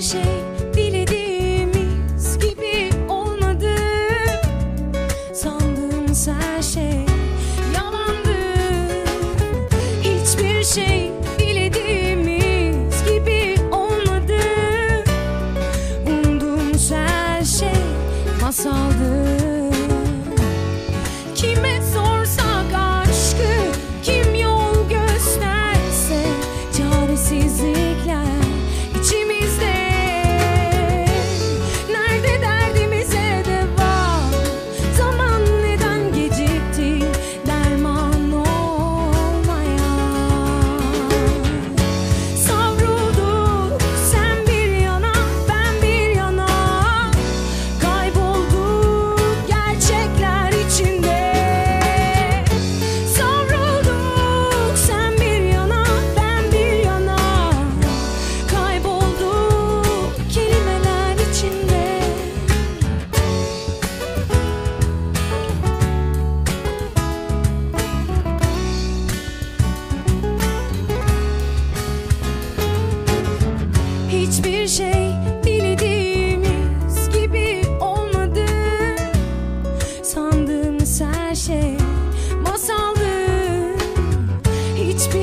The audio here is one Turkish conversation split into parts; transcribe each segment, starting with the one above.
hiçbir şey dilediğimiz gibi olmadı. Sandığımız her şey yalandı. Hiçbir şey dilediğimiz gibi olmadı. Umduğumuz her şey masaldı. Kime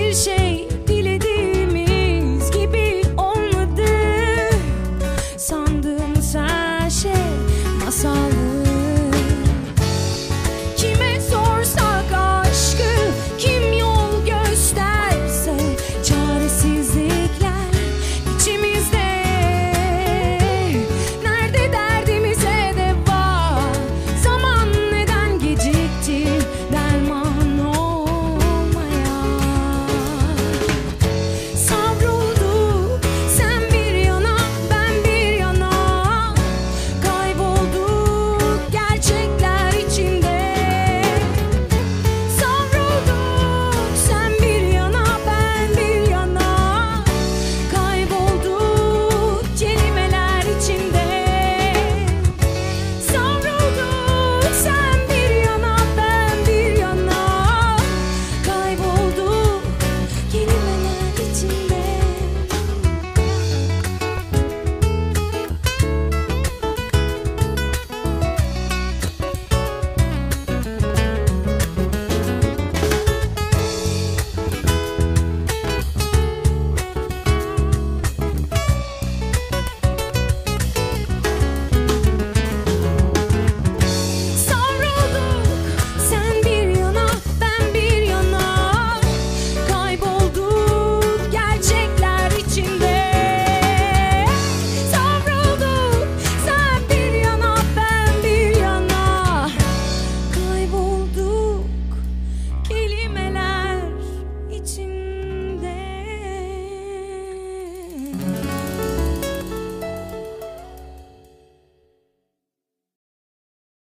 virgem